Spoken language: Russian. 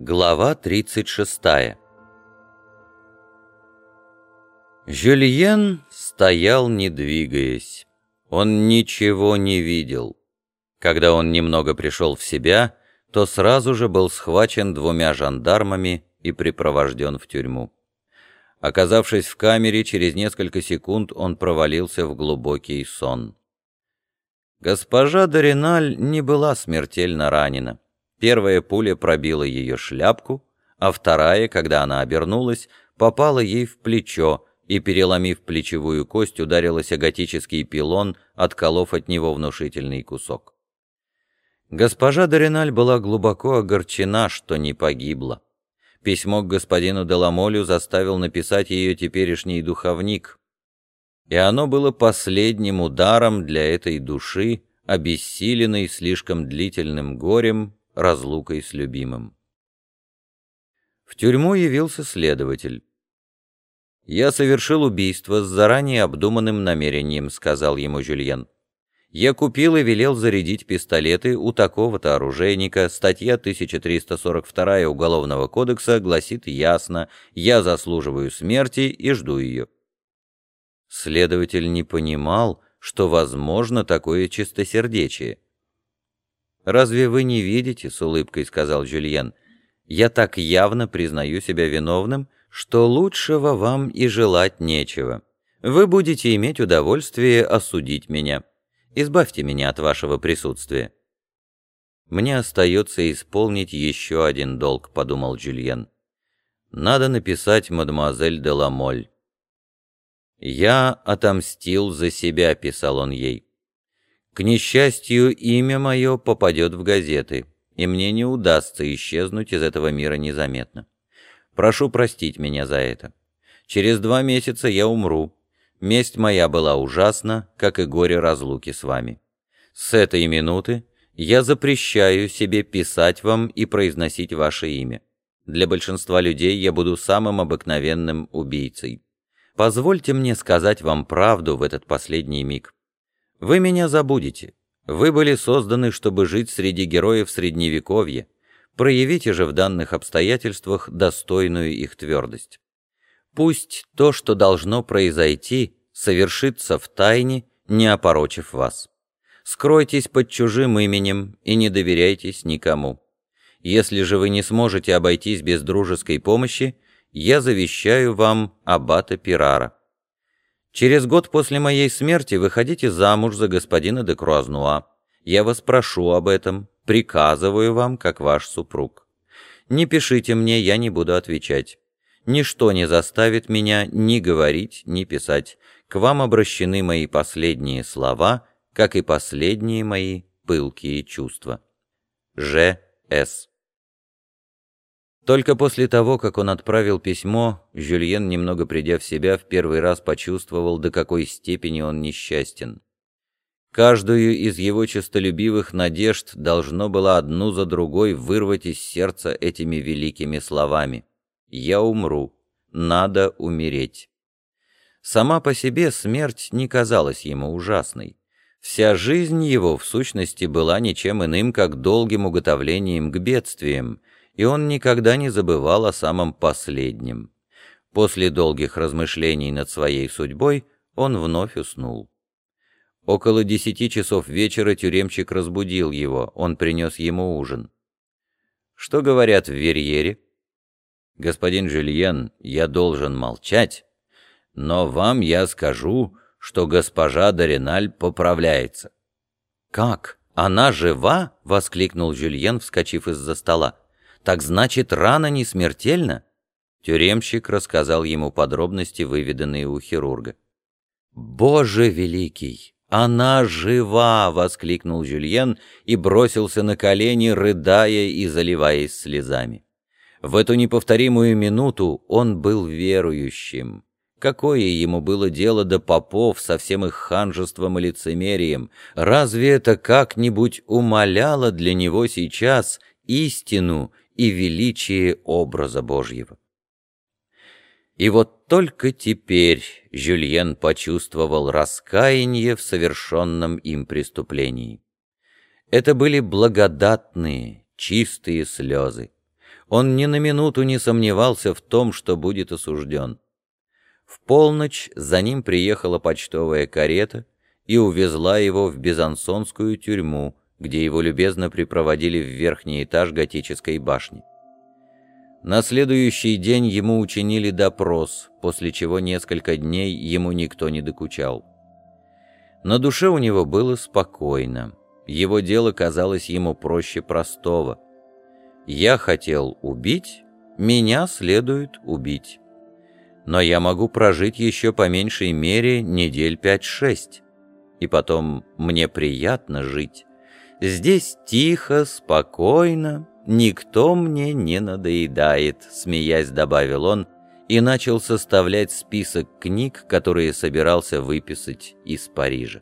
Глава 36 Жюльен стоял, не двигаясь. Он ничего не видел. Когда он немного пришел в себя, то сразу же был схвачен двумя жандармами и припровожден в тюрьму. Оказавшись в камере, через несколько секунд он провалился в глубокий сон. Госпожа Дориналь не была смертельно ранена. Первая пуля пробила ее шляпку, а вторая, когда она обернулась, попала ей в плечо и, переломив плечевую кость, ударилась о готический пилон, отколов от него внушительный кусок. Госпожа Дориналь была глубоко огорчена, что не погибла. Письмо к господину Деламолю заставил написать ее теперешний духовник, и оно было последним ударом для этой души, обессиленной слишком длительным горем, разлукой с любимым. В тюрьму явился следователь. «Я совершил убийство с заранее обдуманным намерением», — сказал ему Жюльен. «Я купил и велел зарядить пистолеты у такого-то оружейника. Статья 1342 Уголовного кодекса гласит ясно «Я заслуживаю смерти и жду ее». Следователь не понимал, что возможно такое чистосердечие. «Разве вы не видите, — с улыбкой сказал Жюльен, — я так явно признаю себя виновным, что лучшего вам и желать нечего. Вы будете иметь удовольствие осудить меня. Избавьте меня от вашего присутствия». «Мне остается исполнить еще один долг», — подумал Джульен. «Надо написать мадемуазель де Ламоль». «Я отомстил за себя», — писал он ей. К несчастью, имя мое попадет в газеты, и мне не удастся исчезнуть из этого мира незаметно. Прошу простить меня за это. Через два месяца я умру. Месть моя была ужасна, как и горе разлуки с вами. С этой минуты я запрещаю себе писать вам и произносить ваше имя. Для большинства людей я буду самым обыкновенным убийцей. Позвольте мне сказать вам правду в этот последний миг. Вы меня забудете. Вы были созданы, чтобы жить среди героев Средневековья. Проявите же в данных обстоятельствах достойную их твердость. Пусть то, что должно произойти, совершится в тайне, не опорочив вас. Скройтесь под чужим именем и не доверяйтесь никому. Если же вы не сможете обойтись без дружеской помощи, я завещаю вам аббата Пирара. Через год после моей смерти выходите замуж за господина де Круазнуа. Я вас прошу об этом, приказываю вам, как ваш супруг. Не пишите мне, я не буду отвечать. Ничто не заставит меня ни говорить, ни писать. К вам обращены мои последние слова, как и последние мои пылкие чувства. Ж. С. Только после того, как он отправил письмо, Жюльен, немного придя в себя, в первый раз почувствовал, до какой степени он несчастен. Каждую из его честолюбивых надежд должно было одну за другой вырвать из сердца этими великими словами. «Я умру. Надо умереть». Сама по себе смерть не казалась ему ужасной. Вся жизнь его, в сущности, была ничем иным, как долгим уготовлением к бедствиям, и он никогда не забывал о самом последнем. После долгих размышлений над своей судьбой он вновь уснул. Около десяти часов вечера тюремщик разбудил его, он принес ему ужин. «Что говорят в Верьере?» «Господин Жюльен, я должен молчать, но вам я скажу, что госпожа Дориналь поправляется». «Как? Она жива?» — воскликнул Жюльен, вскочив из-за стола. Так значит, рана не смертельна? Тюремщик рассказал ему подробности, выведанные у хирурга. «Боже великий! Она жива!» — воскликнул Жюльен и бросился на колени, рыдая и заливаясь слезами. В эту неповторимую минуту он был верующим. Какое ему было дело до попов со всем их ханжеством и лицемерием? Разве это как-нибудь умоляло для него сейчас истину и величие образа Божьего. И вот только теперь Жюльен почувствовал раскаяние в совершенном им преступлении. Это были благодатные, чистые слезы. Он ни на минуту не сомневался в том, что будет осужден. В полночь за ним приехала почтовая карета и увезла его в Безансонскую тюрьму, где его любезно припроводили в верхний этаж готической башни. На следующий день ему учинили допрос, после чего несколько дней ему никто не докучал. На душе у него было спокойно. Его дело казалось ему проще простого. «Я хотел убить, меня следует убить. Но я могу прожить еще по меньшей мере недель пять-шесть. И потом мне приятно жить. Здесь тихо, спокойно, никто мне не надоедает», — смеясь добавил он, и начал составлять список книг, которые собирался выписать из Парижа.